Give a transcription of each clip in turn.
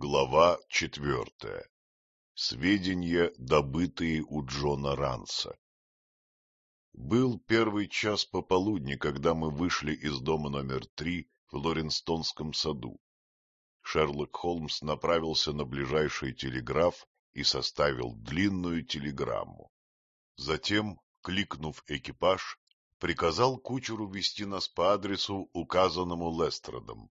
Глава четвертая. Сведения, добытые у Джона Ранса. Был первый час пополудни, когда мы вышли из дома номер три в Лоренстонском саду. Шерлок Холмс направился на ближайший телеграф и составил длинную телеграмму. Затем, кликнув экипаж, приказал кучеру вести нас по адресу, указанному Лестродом.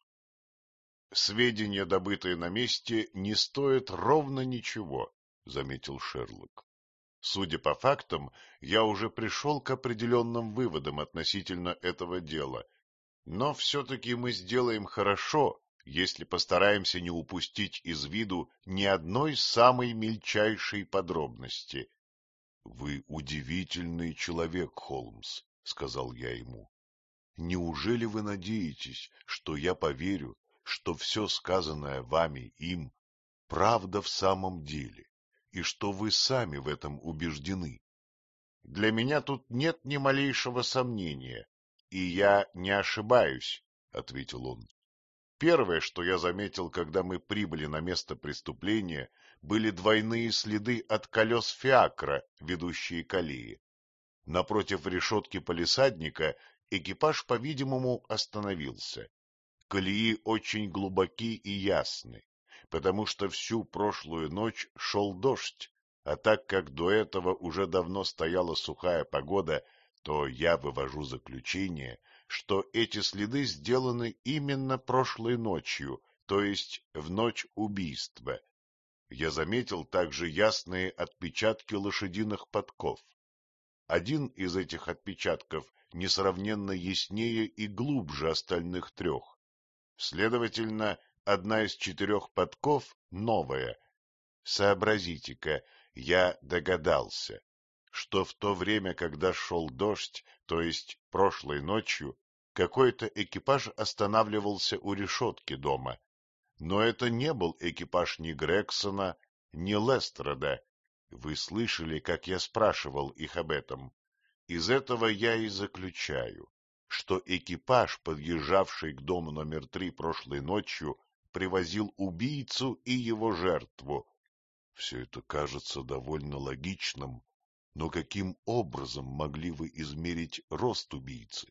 Сведения, добытые на месте, не стоят ровно ничего, — заметил Шерлок. Судя по фактам, я уже пришел к определенным выводам относительно этого дела, но все-таки мы сделаем хорошо, если постараемся не упустить из виду ни одной самой мельчайшей подробности. — Вы удивительный человек, Холмс, — сказал я ему. — Неужели вы надеетесь, что я поверю, что все сказанное вами им правда в самом деле, и что вы сами в этом убеждены. Для меня тут нет ни малейшего сомнения, и я не ошибаюсь, — ответил он. Первое, что я заметил, когда мы прибыли на место преступления, были двойные следы от колес фиакра, ведущие к аллее. Напротив решетки полисадника экипаж, по-видимому, остановился. Колеи очень глубоки и ясны, потому что всю прошлую ночь шел дождь, а так как до этого уже давно стояла сухая погода, то я вывожу заключение, что эти следы сделаны именно прошлой ночью, то есть в ночь убийства. Я заметил также ясные отпечатки лошадиных подков. Один из этих отпечатков несравненно яснее и глубже остальных трех. Следовательно, одна из четырех подков новая. Сообразите-ка, я догадался, что в то время, когда шел дождь, то есть прошлой ночью, какой-то экипаж останавливался у решетки дома. Но это не был экипаж ни Грексона, ни Лестерода. Вы слышали, как я спрашивал их об этом. Из этого я и заключаю, что экипаж, подъезжавший к дому номер три прошлой ночью, привозил убийцу и его жертву. Все это кажется довольно логичным, но каким образом могли вы измерить рост убийцы?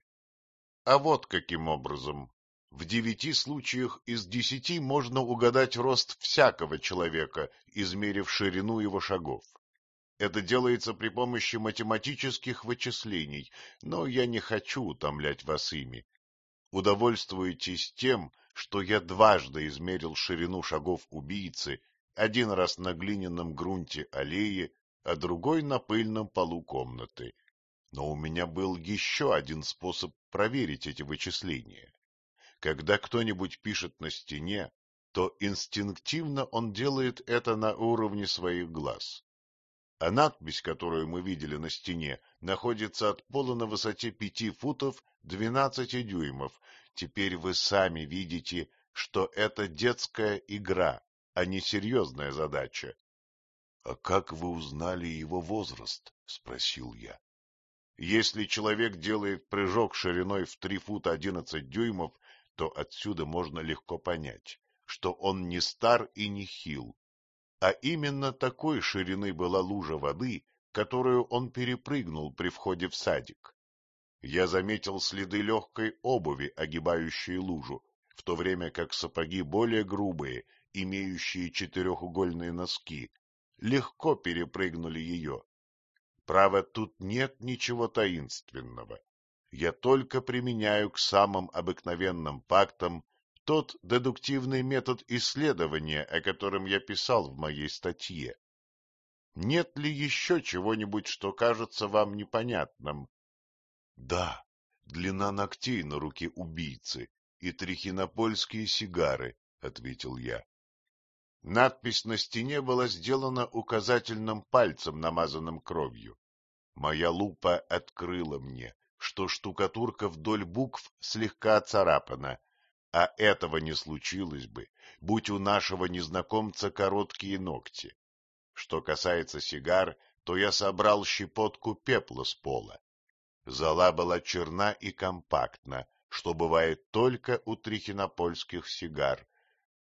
А вот каким образом. В девяти случаях из десяти можно угадать рост всякого человека, измерив ширину его шагов. Это делается при помощи математических вычислений, но я не хочу утомлять вас ими. Удовольствуйтесь тем, что я дважды измерил ширину шагов убийцы, один раз на глиняном грунте аллеи, а другой на пыльном полу комнаты. Но у меня был еще один способ проверить эти вычисления. Когда кто-нибудь пишет на стене, то инстинктивно он делает это на уровне своих глаз а надпись, которую мы видели на стене, находится от пола на высоте пяти футов двенадцати дюймов. Теперь вы сами видите, что это детская игра, а не серьезная задача. — А как вы узнали его возраст? — спросил я. — Если человек делает прыжок шириной в три фута одиннадцать дюймов, то отсюда можно легко понять, что он не стар и не хил, а именно такой ширины была лужа воды, которую он перепрыгнул при входе в садик. Я заметил следы легкой обуви, огибающей лужу, в то время как сапоги более грубые, имеющие четырехугольные носки, легко перепрыгнули ее. Право, тут нет ничего таинственного. Я только применяю к самым обыкновенным пактам тот дедуктивный метод исследования, о котором я писал в моей статье. Нет ли еще чего-нибудь, что кажется вам непонятным? — Да, длина ногтей на руке убийцы и трихинопольские сигары, — ответил я. Надпись на стене была сделана указательным пальцем, намазанным кровью. Моя лупа открыла мне, что штукатурка вдоль букв слегка царапана, а этого не случилось бы, будь у нашего незнакомца короткие ногти. Что касается сигар, то я собрал щепотку пепла с пола. Зола была черна и компактна, что бывает только у трихинопольских сигар,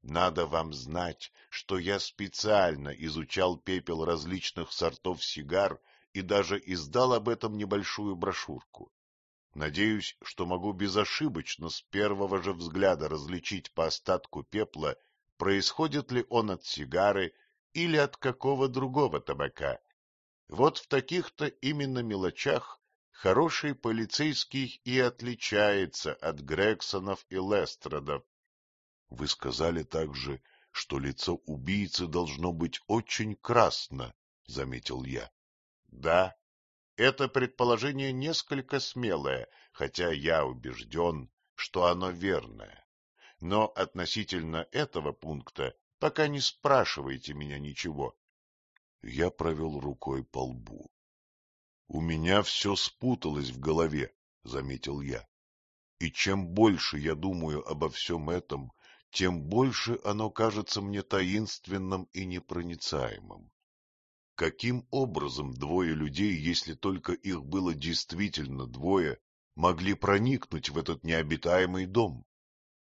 Надо вам знать, что я специально изучал пепел различных сортов сигар и даже издал об этом небольшую брошюрку. Надеюсь, что могу безошибочно с первого же взгляда различить по остатку пепла, происходит ли он от сигары или от какого другого табака. Вот в таких-то именно мелочах хороший полицейский и отличается от Грексонов и Лестрадов. Вы сказали также, что лицо убийцы должно быть очень красно, — заметил я. — Да, это предположение несколько смелое, хотя я убежден, что оно верное. Но относительно этого пункта пока не спрашивайте меня ничего. Я провел рукой по лбу. — У меня все спуталось в голове, — заметил я. И чем больше я думаю обо всем этом, тем больше оно кажется мне таинственным и непроницаемым. Каким образом двое людей, если только их было действительно двое, могли проникнуть в этот необитаемый дом?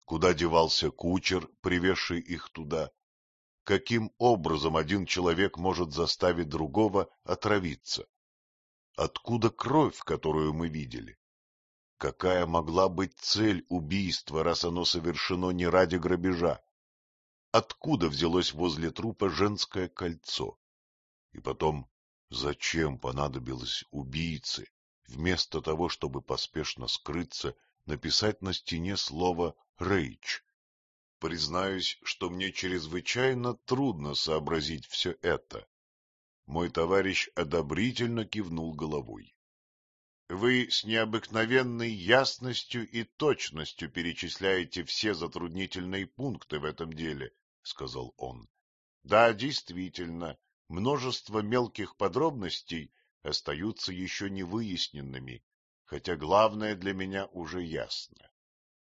Куда девался кучер, привезший их туда? Каким образом один человек может заставить другого отравиться? Откуда кровь, которую мы видели? Какая могла быть цель убийства, раз оно совершено не ради грабежа? Откуда взялось возле трупа женское кольцо? И потом, зачем понадобилось убийце, вместо того, чтобы поспешно скрыться, написать на стене слово «рейч»? Признаюсь, что мне чрезвычайно трудно сообразить все это. Мой товарищ одобрительно кивнул головой. Вы с необыкновенной ясностью и точностью перечисляете все затруднительные пункты в этом деле, — сказал он. — Да, действительно, множество мелких подробностей остаются еще не выясненными, хотя главное для меня уже ясно.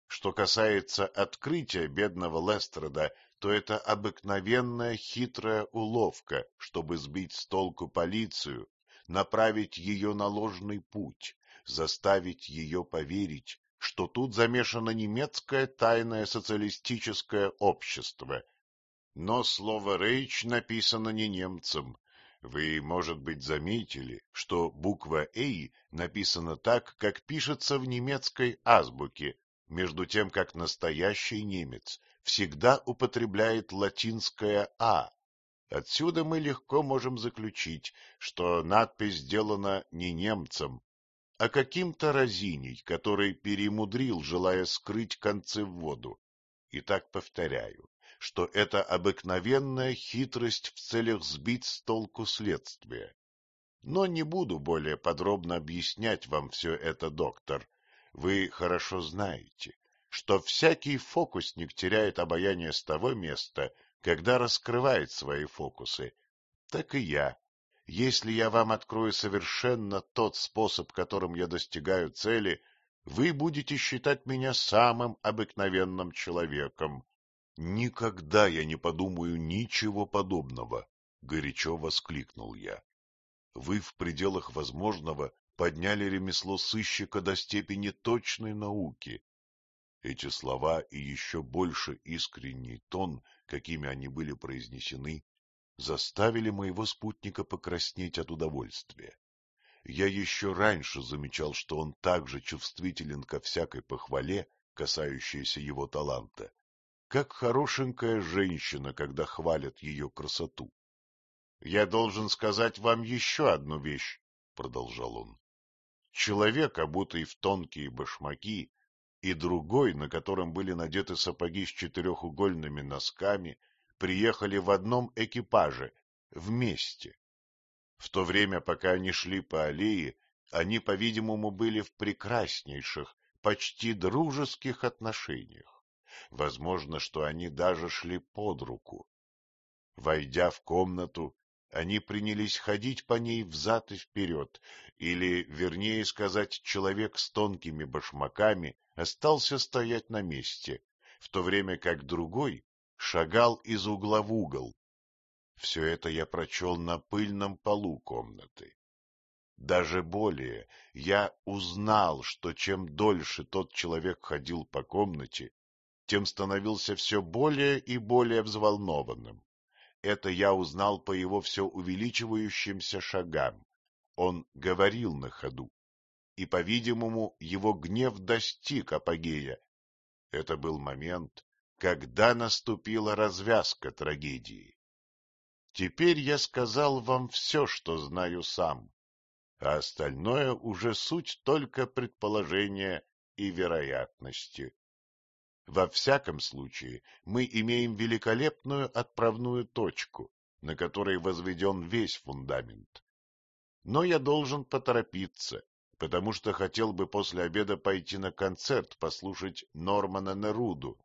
Что касается открытия бедного Лестерда, то это обыкновенная хитрая уловка, чтобы сбить с толку полицию, направить ее на ложный путь, заставить ее поверить, что тут замешано немецкое тайное социалистическое общество, но слово «рейч» написано не немцем. Вы, может быть, заметили, что буква «эй» написана так, как пишется в немецкой азбуке, между тем, как настоящий немец всегда употребляет латинское «а». Отсюда мы легко можем заключить, что надпись сделана не немцем, а каким-то разиней, который перемудрил, желая скрыть концы в воду. Итак, повторяю, что это обыкновенная хитрость в целях сбить с толку следствия. Но не буду более подробно объяснять вам все это, доктор. Вы хорошо знаете, что всякий фокусник теряет обаяние с того места, когда раскрывает свои фокусы. Так и я. Если я вам открою совершенно тот способ, которым я достигаю цели, вы будете считать меня самым обыкновенным человеком, Никогда я не подумаю ничего подобного, — горячо воскликнул я. Вы в пределах возможного подняли ремесло сыщика до степени точной науки. Эти слова и еще больше искренний тон, какими они были произнесены, заставили моего спутника покраснеть от удовольствия. Я еще раньше замечал, что он также чувствителен ко всякой похвале, касающейся его таланта, как хорошенькая женщина, когда хвалят ее красоту. — Я должен сказать вам еще одну вещь, — продолжал он. Человек, обутый в тонкие башмаки, и другой, на котором были надеты сапоги с четырехугольными носками, приехали в одном экипаже, вместе. В то время, пока они шли по аллее, они, по-видимому, были в прекраснейших, почти дружеских отношениях. Возможно, что они даже шли под руку. Войдя в комнату, они принялись ходить по ней взад и вперед, или, вернее сказать, человек с тонкими башмаками остался стоять на месте, в то время как другой шагал из угла в угол. Все это я прочел на пыльном полу комнаты. Даже более, я узнал, что чем дольше тот человек ходил по комнате, тем становился все более и более взволнованным. Это я узнал по его все увеличивающимся шагам. Он говорил на ходу, и, по-видимому, его гнев достиг апогея. Это был момент, когда наступила развязка трагедии. Теперь я сказал вам все, что знаю сам, а остальное уже суть только предположения и вероятности. Во всяком случае, мы имеем великолепную отправную точку, на которой возведен весь фундамент. Но я должен поторопиться, потому что хотел бы после обеда пойти на концерт послушать Нормана Неруду.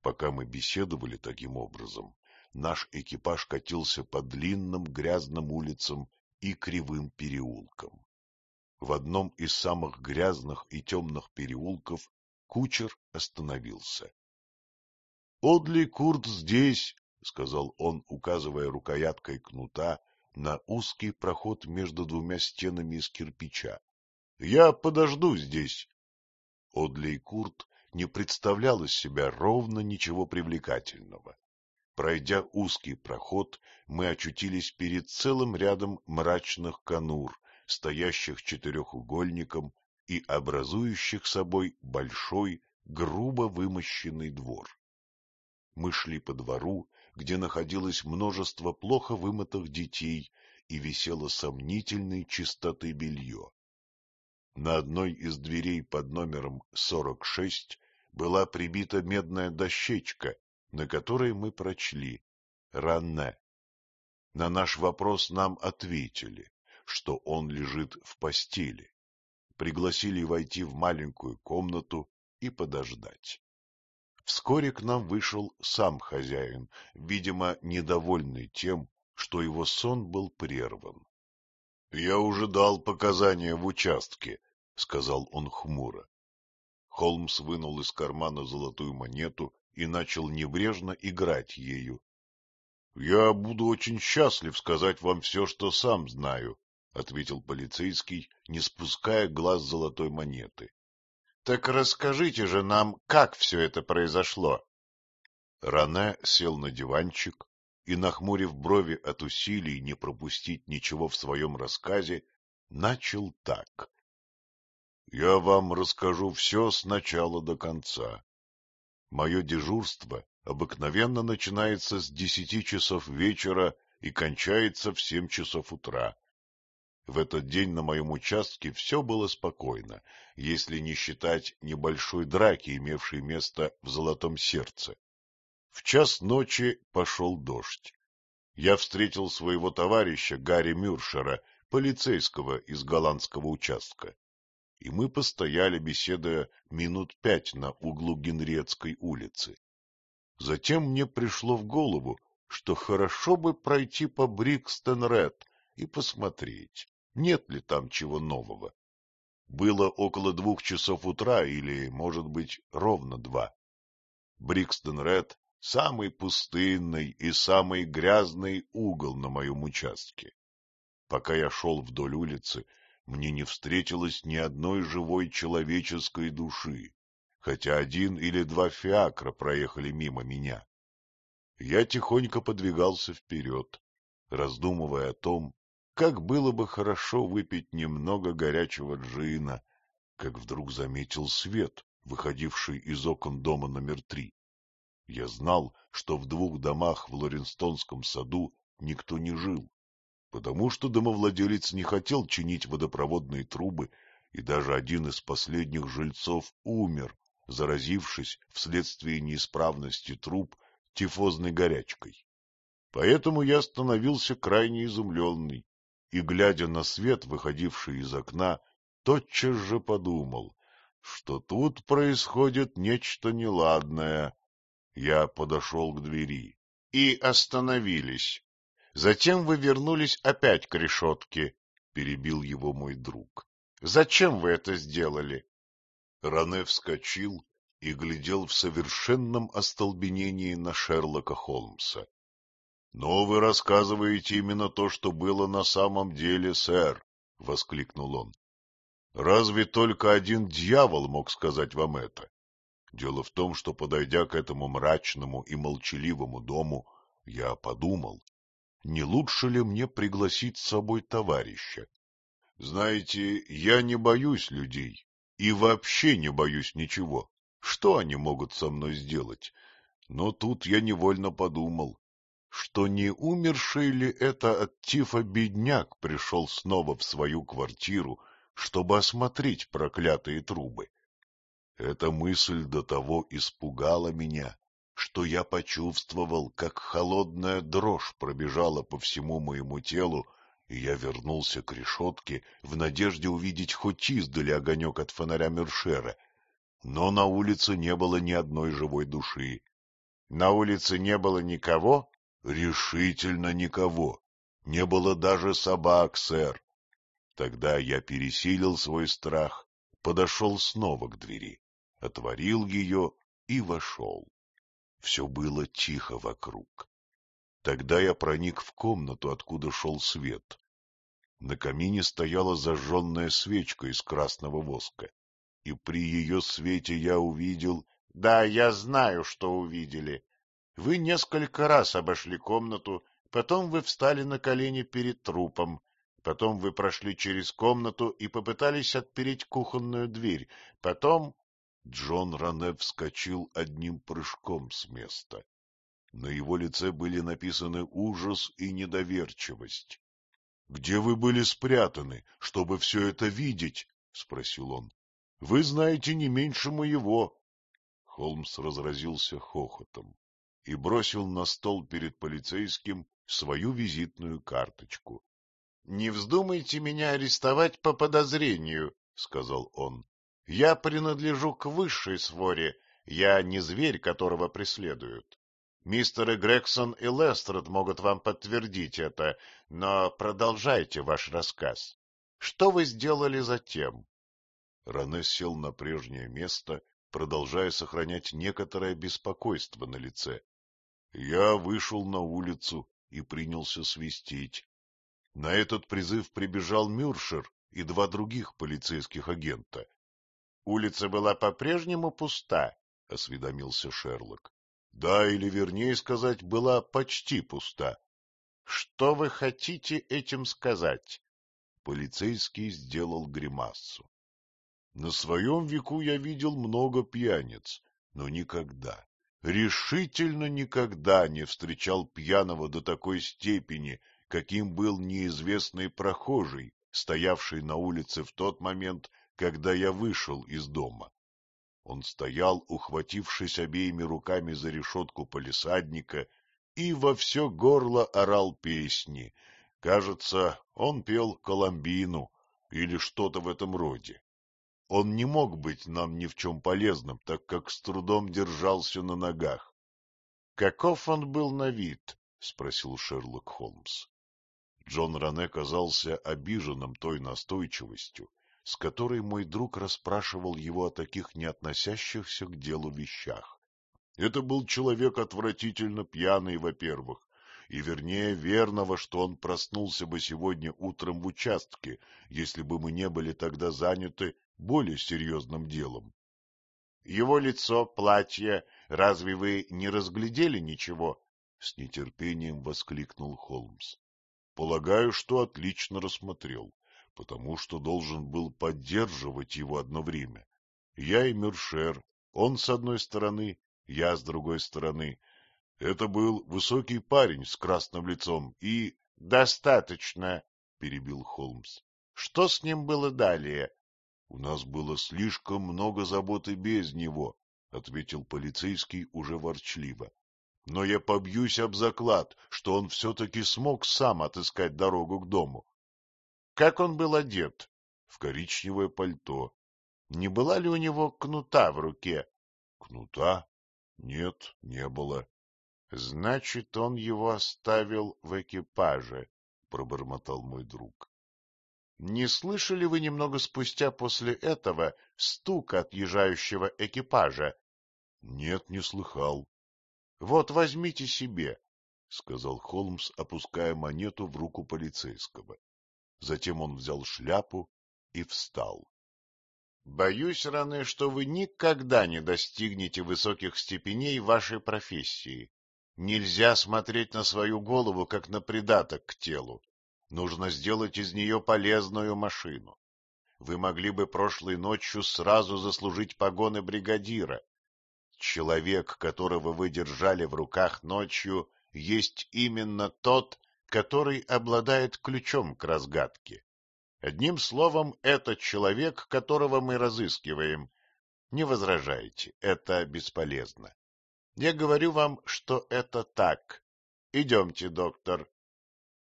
Пока мы беседовали таким образом, наш экипаж катился по длинным грязным улицам и кривым переулкам. В одном из самых грязных и темных переулков Кучер остановился. — Одли Курт здесь, — сказал он, указывая рукояткой кнута на узкий проход между двумя стенами из кирпича. — Я подожду здесь. Одли Курт не представлял из себя ровно ничего привлекательного. Пройдя узкий проход, мы очутились перед целым рядом мрачных конур, стоящих четырехугольником и образующих собой большой, грубо вымощенный двор. Мы шли по двору, где находилось множество плохо вымытых детей и висело сомнительной чистоты белье. На одной из дверей под номером 46 была прибита медная дощечка, на которой мы прочли «Ранне». На наш вопрос нам ответили, что он лежит в постели пригласили войти в маленькую комнату и подождать. Вскоре к нам вышел сам хозяин, видимо, недовольный тем, что его сон был прерван. — Я уже дал показания в участке, — сказал он хмуро. Холмс вынул из кармана золотую монету и начал небрежно играть ею. — Я буду очень счастлив сказать вам все, что сам знаю, — ответил полицейский, не спуская глаз золотой монеты. — Так расскажите же нам, как все это произошло. Ране сел на диванчик и, нахмурив брови от усилий не пропустить ничего в своем рассказе, начал так. — Я вам расскажу все с начала до конца. Мое дежурство обыкновенно начинается с десяти часов вечера и кончается в семь часов утра. В этот день на моем участке все было спокойно, если не считать небольшой драки, имевшей место в Золотом Сердце. В час ночи пошел дождь. Я встретил своего товарища Гарри Мюршера, полицейского из голландского участка, и мы постояли, беседуя минут пять на углу Генриетской улицы. Затем мне пришло в голову, что хорошо бы пройти по Брикстон-Ред и посмотреть, нет ли там чего нового. Было около двух часов утра или, может быть, ровно два. Брикстон-Ред — самый пустынный и самый грязный угол на моем участке. Пока я шел вдоль улицы, мне не встретилось ни одной живой человеческой души, хотя один или два фиакра проехали мимо меня. Я тихонько подвигался вперед, раздумывая о том, как было бы хорошо выпить немного горячего джина, как вдруг заметил свет, выходивший из окон дома номер три. Я знал, что в двух домах в Лоренстонском саду никто не жил, потому что домовладелец не хотел чинить водопроводные трубы, и даже один из последних жильцов умер, заразившись вследствие неисправности труб тифозной горячкой. Поэтому я становился крайне изумленный, и, глядя на свет, выходивший из окна, тотчас же подумал, что тут происходит нечто неладное. Я подошел к двери. — И остановились. Затем вы вернулись опять к решетке, — перебил его мой друг. — Зачем вы это сделали? Ране вскочил и глядел в совершенном остолбенении на Шерлока Холмса. — Но вы рассказываете именно то, что было на самом деле, сэр, — воскликнул он. — Разве только один дьявол мог сказать вам это? Дело в том, что, подойдя к этому мрачному и молчаливому дому, я подумал, не лучше ли мне пригласить с собой товарища? Знаете, я не боюсь людей и вообще не боюсь ничего. Что они могут со мной сделать? Но тут я невольно подумал, что не умерший ли это от тифа бедняк пришел снова в свою квартиру, чтобы осмотреть проклятые трубы. Эта мысль до того испугала меня, что я почувствовал, как холодная дрожь пробежала по всему моему телу, и я вернулся к решетке в надежде увидеть хоть издали огонек от фонаря Мершера. Но на улице не было ни одной живой души. На улице не было никого? Решительно никого. Не было даже собак, сэр. Тогда я пересилил свой страх, подошел снова к двери, отворил ее и вошел. Все было тихо вокруг. Тогда я проник в комнату, откуда шел свет. На камине стояла зажженная свечка из красного воска, и при ее свете я увидел... — Да, я знаю, что увидели. Вы несколько раз обошли комнату, потом вы встали на колени перед трупом, потом вы прошли через комнату и попытались отпереть кухонную дверь, потом... Джон Ране вскочил одним прыжком с места. На его лице были написаны ужас и недоверчивость. — Где вы были спрятаны, чтобы все это видеть? — спросил он. — Вы знаете не меньше моего. Холмс разразился хохотом и бросил на стол перед полицейским свою визитную карточку. — Не вздумайте меня арестовать по подозрению, — сказал он. Я принадлежу к высшей своре, я не зверь, которого преследуют. Мистеры Грегсон и Лестрад могут вам подтвердить это, но продолжайте ваш рассказ. Что вы сделали затем? Ране сел на прежнее место, продолжая сохранять некоторое беспокойство на лице. Я вышел на улицу и принялся свистеть. На этот призыв прибежал Мюршер и два других полицейских агента. Улица была по-прежнему пуста, — осведомился Шерлок. — Да, или вернее сказать, была почти пуста. — Что вы хотите этим сказать? Полицейский сделал гримассу. На своем веку я видел много пьяниц, но никогда, решительно никогда не встречал пьяного до такой степени, каким был неизвестный прохожий, стоявший на улице в тот момент, когда я вышел из дома. Он стоял, ухватившись обеими руками за решетку полисадника, и во все горло орал песни. Кажется, он пел Коломбину или что-то в этом роде. Он не мог быть нам ни в чем полезным, так как с трудом держался на ногах. — Каков он был на вид? — спросил Шерлок Холмс. Джон Ране казался обиженным той настойчивостью, с которой мой друг расспрашивал его о таких не относящихся к делу вещах. Это был человек отвратительно пьяный, во-первых, и вернее верного, что он проснулся бы сегодня утром в участке, если бы мы не были тогда заняты более серьезным делом. Его лицо, платье, разве вы не разглядели ничего? — с нетерпением воскликнул Холмс. — Полагаю, что отлично рассмотрел потому что должен был поддерживать его одно время. Я и Мюршер, он с одной стороны, я с другой стороны. Это был высокий парень с красным лицом и... — Достаточно, — перебил Холмс. — Что с ним было далее? — У нас было слишком много заботы без него, — ответил полицейский уже ворчливо. — Но я побьюсь об заклад, что он все-таки смог сам отыскать дорогу к дому. Как он был одет? В коричневое пальто. Не была ли у него кнута в руке? Кнута? Нет, не было. Значит, он его оставил в экипаже, пробормотал мой друг. Не слышали вы немного спустя после этого стука отъезжающего экипажа? Нет, не слыхал. Вот возьмите себе, сказал Холмс, опуская монету в руку полицейского. Затем он взял шляпу и встал. Боюсь, Ране, что вы никогда не достигнете высоких степеней вашей профессии. Нельзя смотреть на свою голову, как на придаток к телу. Нужно сделать из нее полезную машину. Вы могли бы прошлой ночью сразу заслужить погоны бригадира. Человек, которого вы держали в руках ночью, есть именно тот, который обладает ключом к разгадке. Одним словом, это человек, которого мы разыскиваем. Не возражайте, это бесполезно. Я говорю вам, что это так. Идемте, доктор.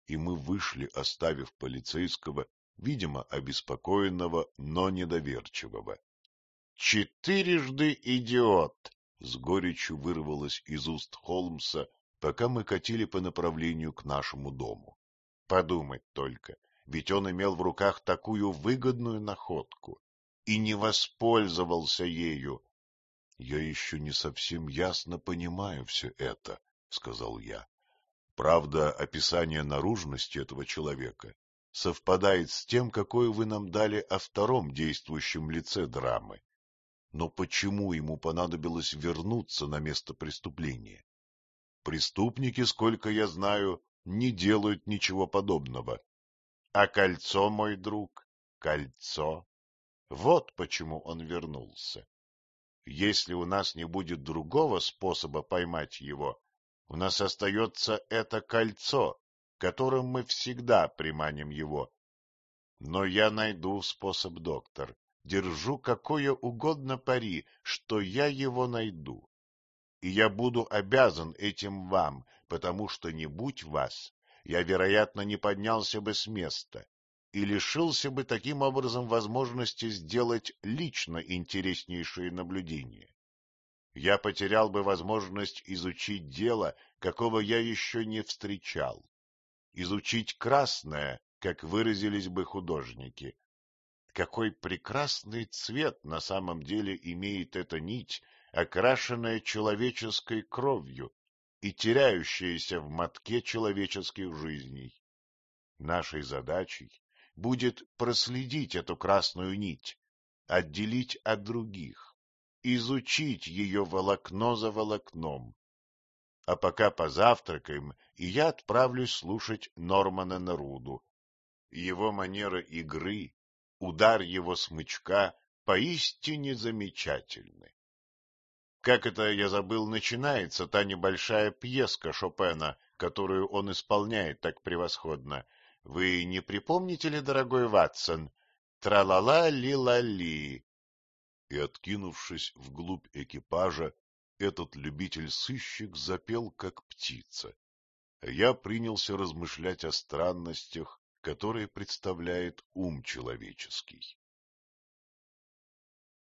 И мы вышли, оставив полицейского, видимо, обеспокоенного, но недоверчивого. Четырежды идиот! С горечью вырвалось из уст Холмса, пока мы катили по направлению к нашему дому. Подумать только, ведь он имел в руках такую выгодную находку и не воспользовался ею. — Я еще не совсем ясно понимаю все это, — сказал я. Правда, описание наружности этого человека совпадает с тем, какое вы нам дали о втором действующем лице драмы. Но почему ему понадобилось вернуться на место преступления? Преступники, сколько я знаю, не делают ничего подобного. А кольцо, мой друг, кольцо. Вот почему он вернулся. Если у нас не будет другого способа поймать его, у нас остается это кольцо, которым мы всегда приманим его. Но я найду способ, доктор. Держу какое угодно пари, что я его найду. И я буду обязан этим вам, потому что не будь вас, я, вероятно, не поднялся бы с места и лишился бы таким образом возможности сделать лично интереснейшие наблюдения. Я потерял бы возможность изучить дело, какого я еще не встречал. Изучить красное, как выразились бы художники. Какой прекрасный цвет на самом деле имеет эта нить, окрашенная человеческой кровью, и теряющиеся в мотке человеческих жизней. Нашей задачей будет проследить эту красную нить, отделить от других, изучить ее волокно за волокном. А пока позавтракаем, и я отправлюсь слушать Нормана Неруду. Его манера игры, удар его смычка поистине замечательны. Как это, я забыл, начинается та небольшая пьеска Шопена, которую он исполняет так превосходно. Вы не припомните ли, дорогой Ватсон? Тра-ла-ла-ли-ла-ли. И, откинувшись вглубь экипажа, этот любитель-сыщик запел, как птица. Я принялся размышлять о странностях, которые представляет ум человеческий.